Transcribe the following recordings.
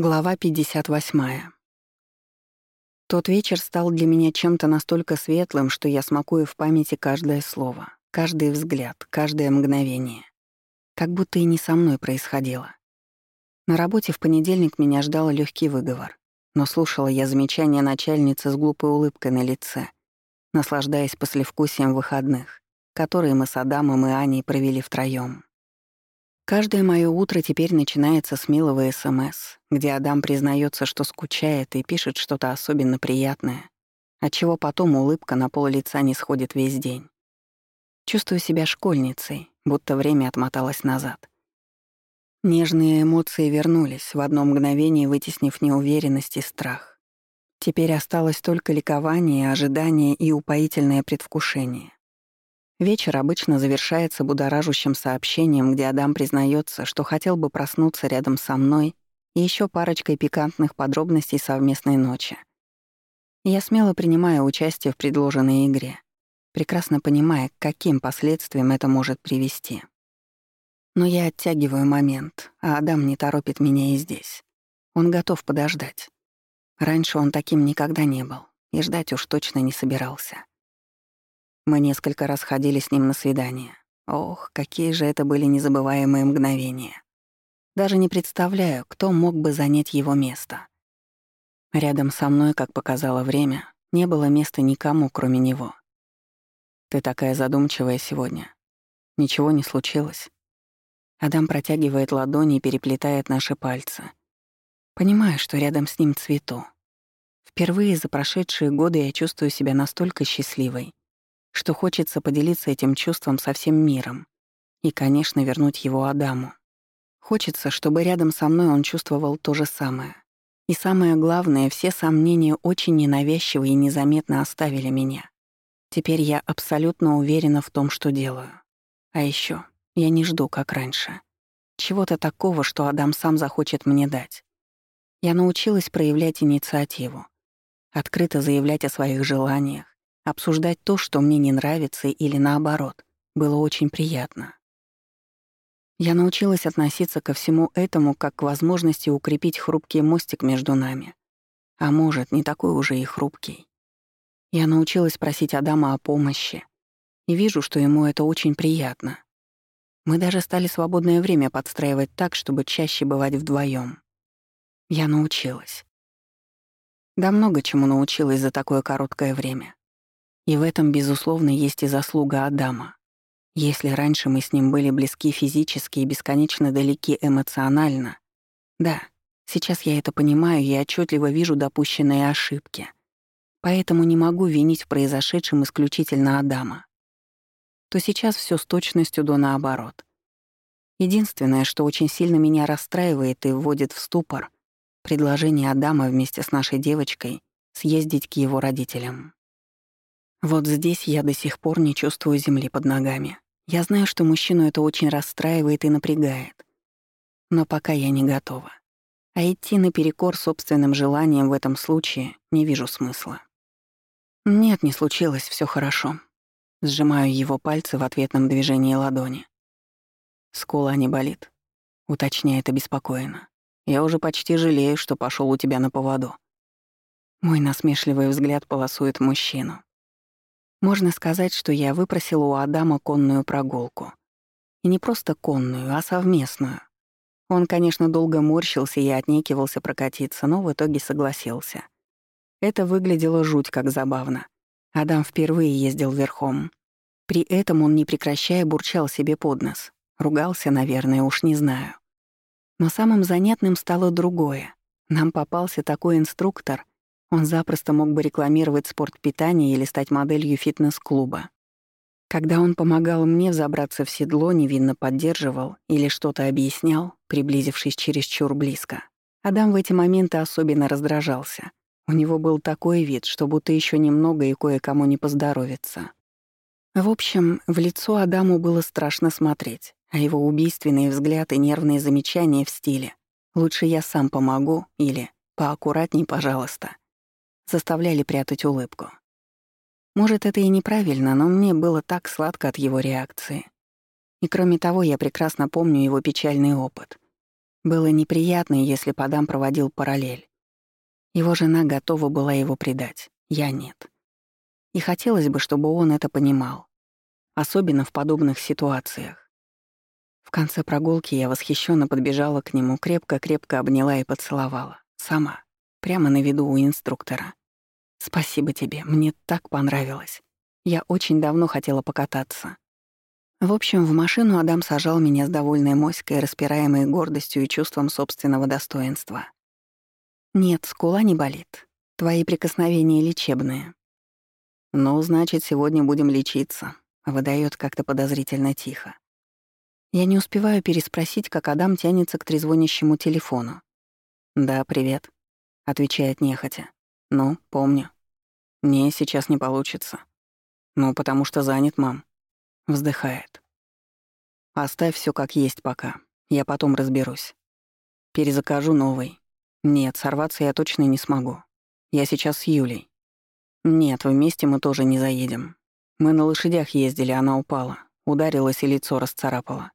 Глава 58. Тот вечер стал для меня чем-то настолько светлым, что я смакую в памяти каждое слово, каждый взгляд, каждое мгновение. Как будто и не со мной происходило. На работе в понедельник меня ждал легкий выговор, но слушала я замечания начальницы с глупой улыбкой на лице, наслаждаясь послевкусием выходных, которые мы с Адамом и Аней провели втроём. Каждое мое утро теперь начинается с милого СМС, где Адам признается, что скучает и пишет что-то особенно приятное, отчего потом улыбка на пол лица не сходит весь день. Чувствую себя школьницей, будто время отмоталось назад. Нежные эмоции вернулись, в одно мгновение вытеснив неуверенность и страх. Теперь осталось только ликование, ожидание и упоительное предвкушение. Вечер обычно завершается будоражущим сообщением, где Адам признается, что хотел бы проснуться рядом со мной и еще парочкой пикантных подробностей совместной ночи. Я смело принимаю участие в предложенной игре, прекрасно понимая, к каким последствиям это может привести. Но я оттягиваю момент, а Адам не торопит меня и здесь. Он готов подождать. Раньше он таким никогда не был, и ждать уж точно не собирался. Мы несколько раз ходили с ним на свидания. Ох, какие же это были незабываемые мгновения. Даже не представляю, кто мог бы занять его место. Рядом со мной, как показало время, не было места никому, кроме него. «Ты такая задумчивая сегодня. Ничего не случилось?» Адам протягивает ладони и переплетает наши пальцы. Понимаю, что рядом с ним цвету. Впервые за прошедшие годы я чувствую себя настолько счастливой, что хочется поделиться этим чувством со всем миром и, конечно, вернуть его Адаму. Хочется, чтобы рядом со мной он чувствовал то же самое. И самое главное, все сомнения очень ненавязчиво и незаметно оставили меня. Теперь я абсолютно уверена в том, что делаю. А еще я не жду, как раньше. Чего-то такого, что Адам сам захочет мне дать. Я научилась проявлять инициативу, открыто заявлять о своих желаниях, Обсуждать то, что мне не нравится или наоборот, было очень приятно. Я научилась относиться ко всему этому как к возможности укрепить хрупкий мостик между нами. А может, не такой уже и хрупкий. Я научилась просить Адама о помощи. И вижу, что ему это очень приятно. Мы даже стали свободное время подстраивать так, чтобы чаще бывать вдвоем. Я научилась. Да много чему научилась за такое короткое время. И в этом, безусловно, есть и заслуга Адама. Если раньше мы с ним были близки физически и бесконечно далеки эмоционально, да, сейчас я это понимаю и отчетливо вижу допущенные ошибки. Поэтому не могу винить в произошедшем исключительно Адама. То сейчас все с точностью до наоборот. Единственное, что очень сильно меня расстраивает и вводит в ступор — предложение Адама вместе с нашей девочкой съездить к его родителям. Вот здесь я до сих пор не чувствую земли под ногами. Я знаю, что мужчину это очень расстраивает и напрягает. Но пока я не готова. А идти наперекор собственным желаниям в этом случае не вижу смысла. Нет, не случилось, все хорошо. Сжимаю его пальцы в ответном движении ладони. Скула не болит. Уточняет обеспокоенно. Я уже почти жалею, что пошел у тебя на поводу. Мой насмешливый взгляд полосует мужчину. Можно сказать, что я выпросила у Адама конную прогулку. И не просто конную, а совместную. Он, конечно, долго морщился и отнекивался прокатиться, но в итоге согласился. Это выглядело жуть как забавно. Адам впервые ездил верхом. При этом он, не прекращая, бурчал себе под нос. Ругался, наверное, уж не знаю. Но самым занятным стало другое. Нам попался такой инструктор, он запросто мог бы рекламировать спорт питания или стать моделью фитнес-клуба. Когда он помогал мне взобраться в седло, невинно поддерживал или что-то объяснял, приблизившись чересчур близко, Адам в эти моменты особенно раздражался. У него был такой вид, что будто еще немного и кое-кому не поздоровится. В общем, в лицо Адаму было страшно смотреть, а его убийственные взгляды и нервные замечания в стиле «лучше я сам помогу» или «поаккуратней, пожалуйста» заставляли прятать улыбку. Может, это и неправильно, но мне было так сладко от его реакции. И кроме того, я прекрасно помню его печальный опыт. Было неприятно, если Падам проводил параллель. Его жена готова была его предать, я нет. И хотелось бы, чтобы он это понимал. Особенно в подобных ситуациях. В конце прогулки я восхищенно подбежала к нему, крепко-крепко обняла и поцеловала. Сама. Прямо на виду у инструктора. «Спасибо тебе, мне так понравилось. Я очень давно хотела покататься». В общем, в машину Адам сажал меня с довольной моськой, распираемой гордостью и чувством собственного достоинства. «Нет, скула не болит. Твои прикосновения лечебные». «Ну, значит, сегодня будем лечиться», — выдает как-то подозрительно тихо. Я не успеваю переспросить, как Адам тянется к трезвонящему телефону. «Да, привет», — отвечает нехотя. «Ну, помню». «Не, сейчас не получится». «Ну, потому что занят, мам». Вздыхает. «Оставь все как есть пока. Я потом разберусь. Перезакажу новый. Нет, сорваться я точно не смогу. Я сейчас с Юлей. Нет, вместе мы тоже не заедем. Мы на лошадях ездили, она упала. Ударилась и лицо расцарапала.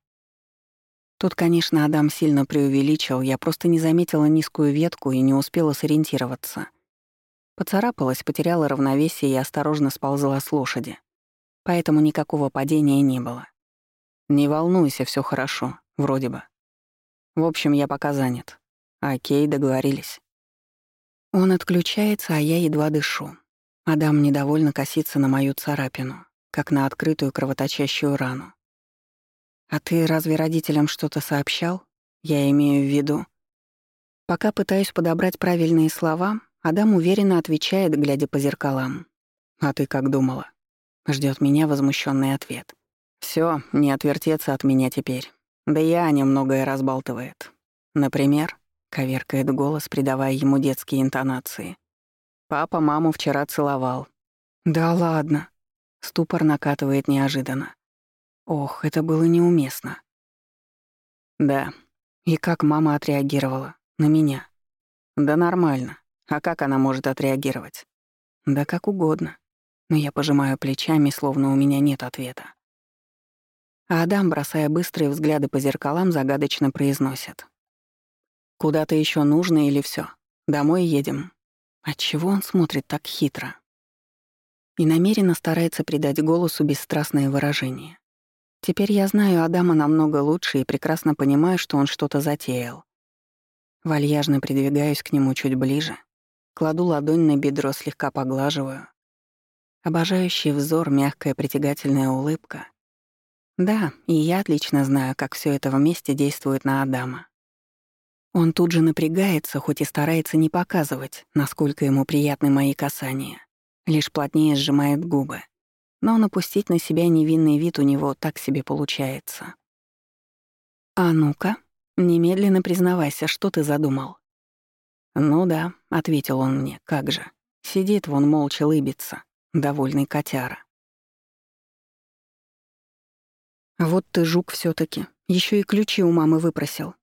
Тут, конечно, Адам сильно преувеличил, я просто не заметила низкую ветку и не успела сориентироваться. Поцарапалась, потеряла равновесие и осторожно сползла с лошади. Поэтому никакого падения не было. Не волнуйся, все хорошо, вроде бы. В общем, я пока занят. Окей, договорились. Он отключается, а я едва дышу. Адам недовольно косится на мою царапину, как на открытую кровоточащую рану. «А ты разве родителям что-то сообщал? Я имею в виду...» Пока пытаюсь подобрать правильные слова, Адам уверенно отвечает, глядя по зеркалам. «А ты как думала?» Ждет меня возмущенный ответ. Все, не отвертеться от меня теперь. Да и Аня многое разбалтывает. Например, коверкает голос, придавая ему детские интонации. «Папа маму вчера целовал». «Да ладно». Ступор накатывает неожиданно. Ох, это было неуместно. Да. И как мама отреагировала? На меня? Да нормально. А как она может отреагировать? Да как угодно. Но я пожимаю плечами, словно у меня нет ответа. А Адам, бросая быстрые взгляды по зеркалам, загадочно произносит. «Куда-то еще нужно или все? Домой едем?» Отчего он смотрит так хитро? И намеренно старается придать голосу бесстрастное выражение. Теперь я знаю Адама намного лучше и прекрасно понимаю, что он что-то затеял. Вальяжно придвигаюсь к нему чуть ближе, кладу ладонь на бедро, слегка поглаживаю. Обожающий взор, мягкая притягательная улыбка. Да, и я отлично знаю, как все это вместе действует на Адама. Он тут же напрягается, хоть и старается не показывать, насколько ему приятны мои касания, лишь плотнее сжимает губы но напустить на себя невинный вид у него так себе получается. «А ну-ка, немедленно признавайся, что ты задумал?» «Ну да», — ответил он мне, — «как же. Сидит вон молча лыбится, довольный котяра». «Вот ты жук все таки еще и ключи у мамы выпросил».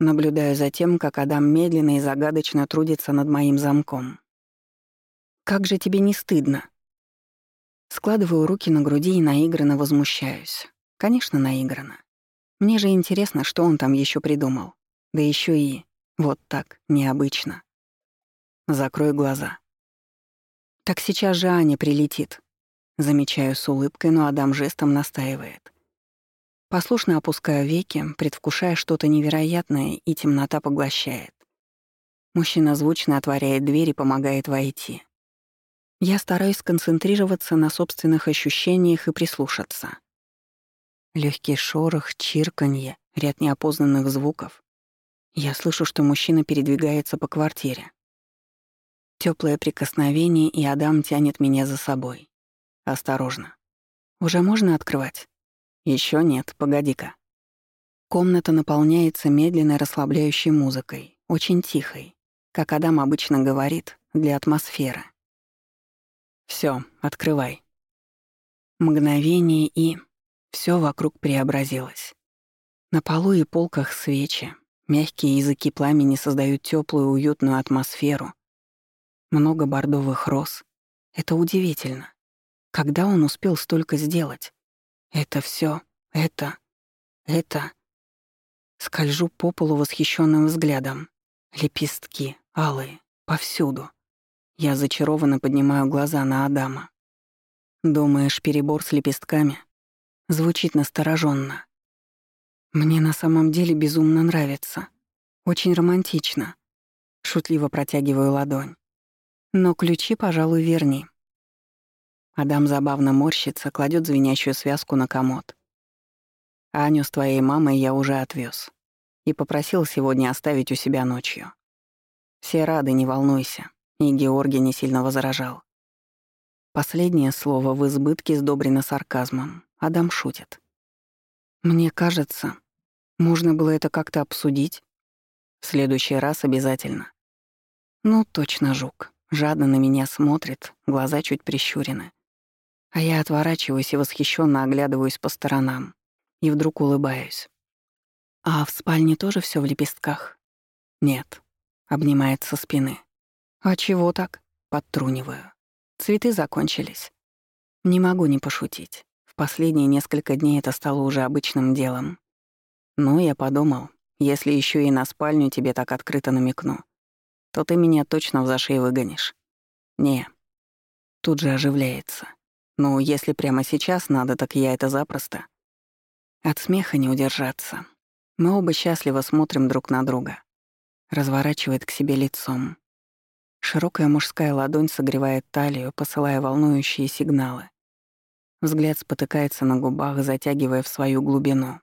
Наблюдаю за тем, как Адам медленно и загадочно трудится над моим замком. «Как же тебе не стыдно?» Складываю руки на груди и наигранно возмущаюсь. Конечно, наигранно. Мне же интересно, что он там еще придумал. Да еще и вот так, необычно. Закрой глаза. Так сейчас же Аня прилетит. Замечаю с улыбкой, но Адам жестом настаивает. Послушно опускаю веки, предвкушая что-то невероятное, и темнота поглощает. Мужчина звучно отворяет дверь и помогает войти. Я стараюсь сконцентрироваться на собственных ощущениях и прислушаться. Легкий шорох, чирканье, ряд неопознанных звуков. Я слышу, что мужчина передвигается по квартире. Теплое прикосновение, и Адам тянет меня за собой. Осторожно. Уже можно открывать? Еще нет, погоди-ка. Комната наполняется медленной расслабляющей музыкой, очень тихой, как Адам обычно говорит, для атмосферы. Все, открывай. Мгновение и... все вокруг преобразилось. На полу и полках свечи, мягкие языки пламени создают теплую, уютную атмосферу. Много бордовых роз. Это удивительно. Когда он успел столько сделать? Это все, это, это... Скольжу по полу восхищенным взглядом. Лепестки, алые, повсюду. Я зачарованно поднимаю глаза на Адама. Думаешь, перебор с лепестками? Звучит настороженно. Мне на самом деле безумно нравится. Очень романтично. Шутливо протягиваю ладонь. Но ключи, пожалуй, верни. Адам забавно морщится, кладет звенящую связку на комод. Аню с твоей мамой я уже отвез и попросил сегодня оставить у себя ночью. Все рады, не волнуйся, и Георгий не сильно возражал. Последнее слово в избытке сдобрено сарказмом. Адам шутит. «Мне кажется, можно было это как-то обсудить. В следующий раз обязательно». Ну, точно жук. Жадно на меня смотрит, глаза чуть прищурены. А я отворачиваюсь и восхищенно оглядываюсь по сторонам. И вдруг улыбаюсь. А в спальне тоже все в лепестках? Нет. Обнимает со спины. А чего так? Подтруниваю. Цветы закончились. Не могу не пошутить. В последние несколько дней это стало уже обычным делом. Ну, я подумал, если еще и на спальню тебе так открыто намекну, то ты меня точно в зашей выгонишь. Не. Тут же оживляется. Ну, если прямо сейчас надо, так я это запросто. От смеха не удержаться. Мы оба счастливо смотрим друг на друга. Разворачивает к себе лицом. Широкая мужская ладонь согревает талию, посылая волнующие сигналы. Взгляд спотыкается на губах, затягивая в свою глубину.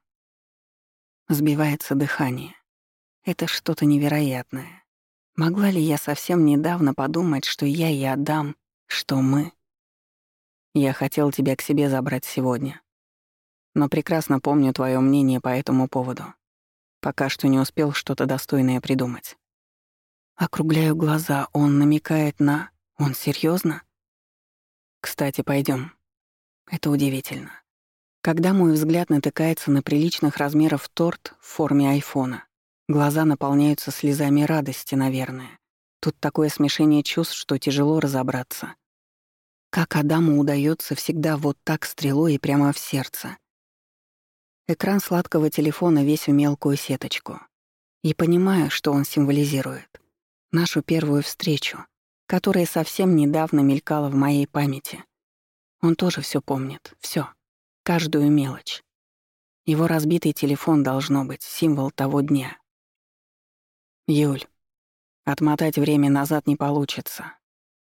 Сбивается дыхание. Это что-то невероятное. Могла ли я совсем недавно подумать, что я и Адам, что мы? Я хотел тебя к себе забрать сегодня. Но прекрасно помню твое мнение по этому поводу. Пока что не успел что-то достойное придумать. Округляю глаза, он намекает на... Он серьезно? Кстати, пойдем. Это удивительно. Когда мой взгляд натыкается на приличных размеров торт в форме айфона, глаза наполняются слезами радости, наверное. Тут такое смешение чувств, что тяжело разобраться. Как Адаму удается всегда вот так стрелой и прямо в сердце. Экран сладкого телефона весь в мелкую сеточку. И понимаю, что он символизирует. Нашу первую встречу, которая совсем недавно мелькала в моей памяти. Он тоже все помнит, все, каждую мелочь. Его разбитый телефон должно быть символ того дня. Юль, отмотать время назад не получится.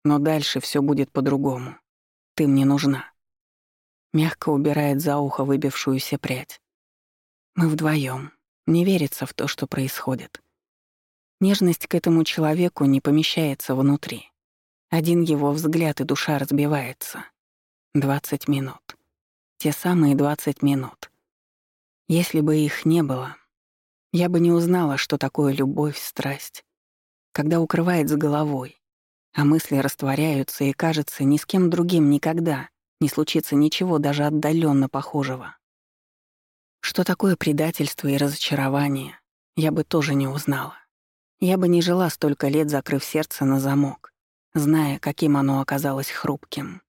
Но дальше все будет по-другому. Ты мне нужна. Мягко убирает за ухо выбившуюся прядь. Мы вдвоем. Не верится в то, что происходит. Нежность к этому человеку не помещается внутри. Один его взгляд и душа разбивается. Двадцать минут. Те самые двадцать минут. Если бы их не было, я бы не узнала, что такое любовь, страсть. Когда укрывает с головой, а мысли растворяются, и кажется, ни с кем другим никогда не случится ничего даже отдаленно похожего. Что такое предательство и разочарование, я бы тоже не узнала. Я бы не жила столько лет, закрыв сердце на замок, зная, каким оно оказалось хрупким.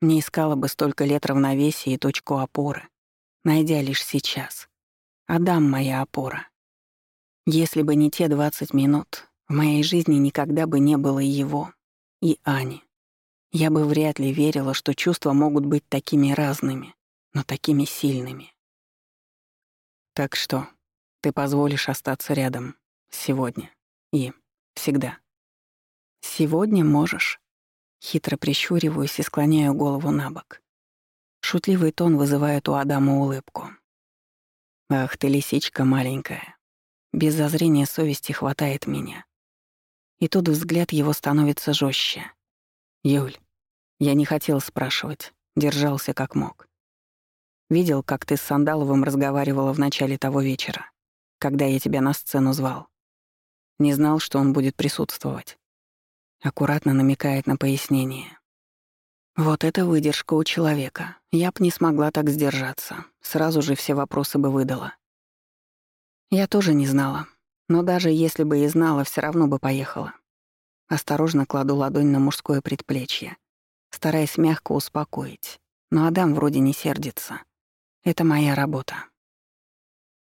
Не искала бы столько лет равновесия и точку опоры, найдя лишь сейчас. Адам — моя опора. Если бы не те 20 минут, в моей жизни никогда бы не было его и Ани. Я бы вряд ли верила, что чувства могут быть такими разными, но такими сильными. Так что ты позволишь остаться рядом сегодня и всегда. Сегодня можешь. Хитро прищуриваюсь и склоняю голову на бок. Шутливый тон вызывает у Адама улыбку. «Ах ты, лисичка маленькая!» Без зазрения совести хватает меня. И тут взгляд его становится жестче. «Юль, я не хотел спрашивать, держался как мог. Видел, как ты с Сандаловым разговаривала в начале того вечера, когда я тебя на сцену звал. Не знал, что он будет присутствовать. Аккуратно намекает на пояснение. Вот это выдержка у человека. Я б не смогла так сдержаться. Сразу же все вопросы бы выдала. Я тоже не знала, но даже если бы и знала, все равно бы поехала. Осторожно кладу ладонь на мужское предплечье, стараясь мягко успокоить. Но Адам вроде не сердится. Это моя работа.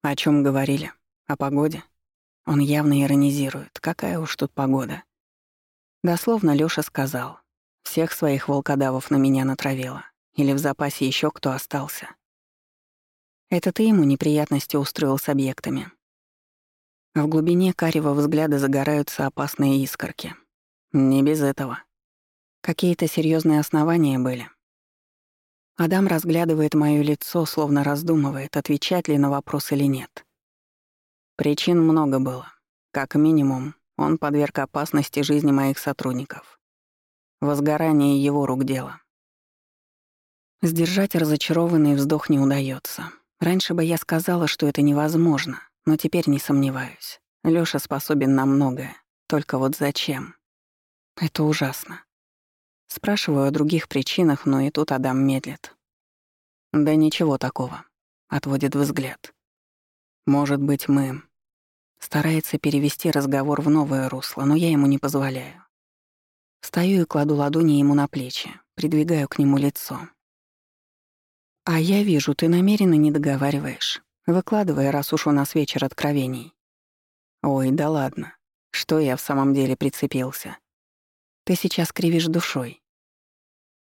О чем говорили? О погоде? Он явно иронизирует. Какая уж тут погода. Дословно Лёша сказал. Всех своих волкодавов на меня натравила. Или в запасе еще кто остался. Это ты ему неприятности устроил с объектами. В глубине карего взгляда загораются опасные искорки. Не без этого. Какие-то серьезные основания были. Адам разглядывает моё лицо, словно раздумывает, отвечать ли на вопрос или нет. Причин много было. Как минимум, он подверг опасности жизни моих сотрудников. Возгорание его рук дело. Сдержать разочарованный вздох не удается. Раньше бы я сказала, что это невозможно, но теперь не сомневаюсь. Лёша способен на многое. Только вот зачем? Это ужасно. Спрашиваю о других причинах, но и тут Адам медлит. «Да ничего такого», — отводит взгляд. «Может быть, мы...» Старается перевести разговор в новое русло, но я ему не позволяю. Встаю и кладу ладони ему на плечи, придвигаю к нему лицо. «А я вижу, ты намеренно не договариваешь. Выкладывай, раз уж у нас вечер откровений». «Ой, да ладно. Что я в самом деле прицепился?» Ты сейчас кривишь душой.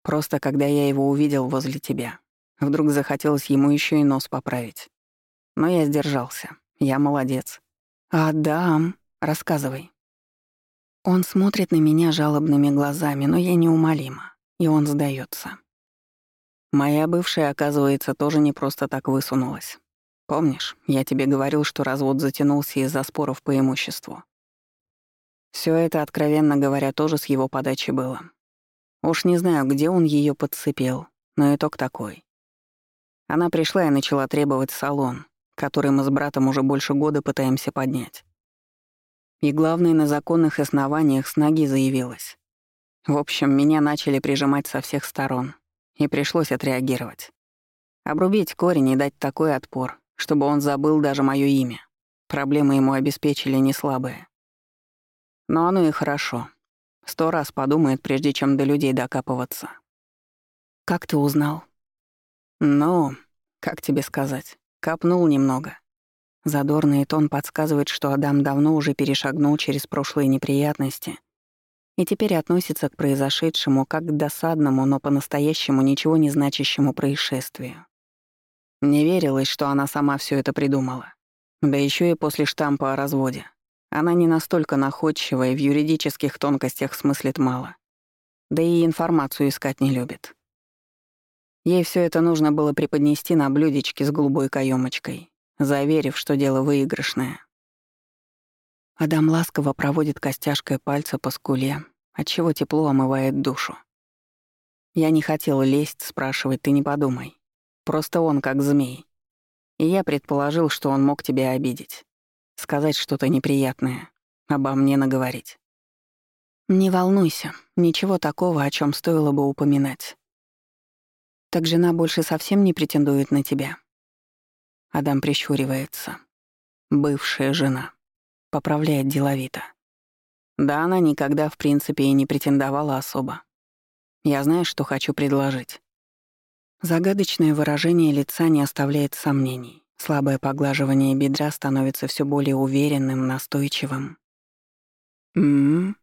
Просто когда я его увидел возле тебя, вдруг захотелось ему еще и нос поправить. Но я сдержался. Я молодец. «Адам, рассказывай». Он смотрит на меня жалобными глазами, но я неумолима, и он сдается. Моя бывшая, оказывается, тоже не просто так высунулась. Помнишь, я тебе говорил, что развод затянулся из-за споров по имуществу. Все это, откровенно говоря, тоже с его подачи было. Уж не знаю, где он ее подцепил, но итог такой. Она пришла и начала требовать салон, который мы с братом уже больше года пытаемся поднять. И главное, на законных основаниях с ноги заявилась. В общем, меня начали прижимать со всех сторон, и пришлось отреагировать. Обрубить корень и дать такой отпор, чтобы он забыл даже мое имя. Проблемы ему обеспечили не слабые. Но оно и хорошо. Сто раз подумает, прежде чем до людей докапываться. «Как ты узнал?» «Ну, как тебе сказать, копнул немного». Задорный тон подсказывает, что Адам давно уже перешагнул через прошлые неприятности и теперь относится к произошедшему как к досадному, но по-настоящему ничего не значащему происшествию. Не верилось, что она сама все это придумала. Да еще и после штампа о разводе. Она не настолько находчивая, в юридических тонкостях смыслит мало. Да и информацию искать не любит. Ей все это нужно было преподнести на блюдечке с голубой каемочкой, заверив, что дело выигрышное. Адам ласково проводит костяшкой пальца по скуле, отчего тепло омывает душу. Я не хотел лезть, спрашивать, ты не подумай. Просто он как змей. И я предположил, что он мог тебя обидеть сказать что-то неприятное, обо мне наговорить. Не волнуйся, ничего такого, о чем стоило бы упоминать. Так жена больше совсем не претендует на тебя. Адам прищуривается. Бывшая жена. Поправляет деловито. Да, она никогда, в принципе, и не претендовала особо. Я знаю, что хочу предложить. Загадочное выражение лица не оставляет сомнений. Слабое поглаживание бедра становится все более уверенным, настойчивым. «М-м-м»,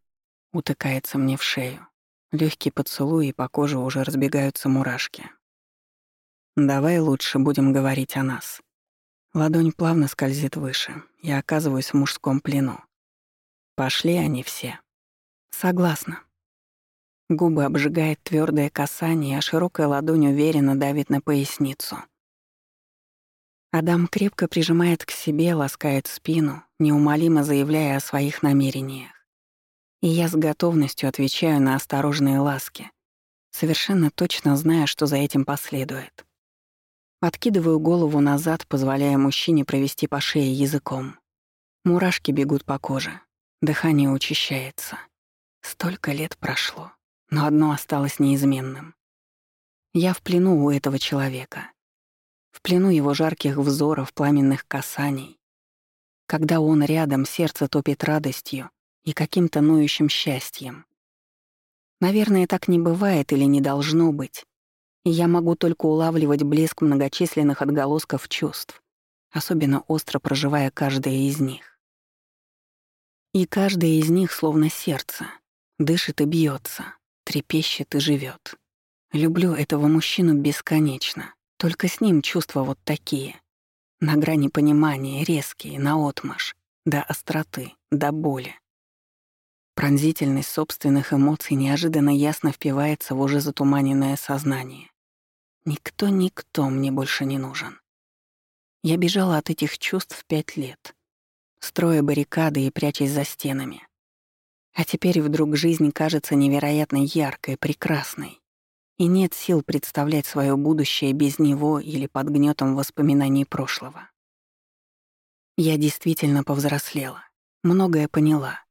утыкается мне в шею. Легкий поцелуй, и по коже уже разбегаются мурашки. «Давай лучше будем говорить о нас». Ладонь плавно скользит выше. Я оказываюсь в мужском плену. Пошли они все. Согласна. Губы обжигает твердое касание, а широкая ладонь уверенно давит на поясницу. Адам крепко прижимает к себе, ласкает спину, неумолимо заявляя о своих намерениях. И я с готовностью отвечаю на осторожные ласки, совершенно точно зная, что за этим последует. Откидываю голову назад, позволяя мужчине провести по шее языком. Мурашки бегут по коже, дыхание учащается. Столько лет прошло, но одно осталось неизменным. Я в плену у этого человека — в плену его жарких взоров, пламенных касаний. Когда он рядом, сердце топит радостью и каким-то ноющим счастьем. Наверное, так не бывает или не должно быть. Я могу только улавливать блеск многочисленных отголосков чувств, особенно остро проживая каждое из них. И каждое из них словно сердце, дышит и бьется, трепещет и живет. Люблю этого мужчину бесконечно, только с ним чувства вот такие. На грани понимания, резкие, наотмашь, до остроты, до боли. Пронзительность собственных эмоций неожиданно ясно впивается в уже затуманенное сознание. Никто-никто мне больше не нужен. Я бежала от этих чувств пять лет, строя баррикады и прячась за стенами. А теперь вдруг жизнь кажется невероятно яркой, прекрасной, и нет сил представлять свое будущее без него или под гнетом воспоминаний прошлого. Я действительно повзрослела, многое поняла —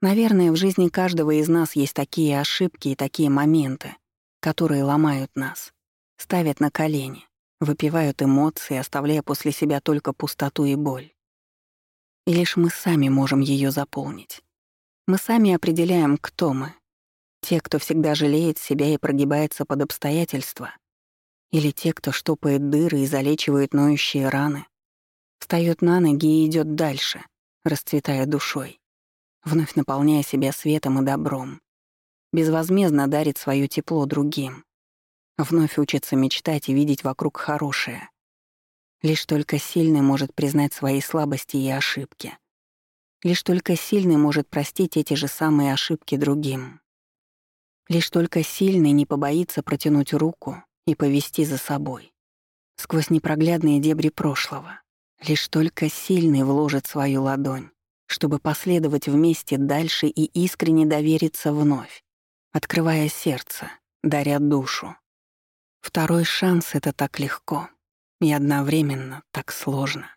Наверное, в жизни каждого из нас есть такие ошибки и такие моменты, которые ломают нас, ставят на колени, выпивают эмоции, оставляя после себя только пустоту и боль. И лишь мы сами можем ее заполнить. Мы сами определяем, кто мы. Те, кто всегда жалеет себя и прогибается под обстоятельства, или те, кто штопает дыры и залечивает ноющие раны, встает на ноги и идет дальше, расцветая душой вновь наполняя себя светом и добром. Безвозмездно дарит свое тепло другим. Вновь учится мечтать и видеть вокруг хорошее. Лишь только сильный может признать свои слабости и ошибки. Лишь только сильный может простить эти же самые ошибки другим. Лишь только сильный не побоится протянуть руку и повести за собой. Сквозь непроглядные дебри прошлого. Лишь только сильный вложит свою ладонь чтобы последовать вместе дальше и искренне довериться вновь, открывая сердце, даря душу. Второй шанс — это так легко и одновременно так сложно.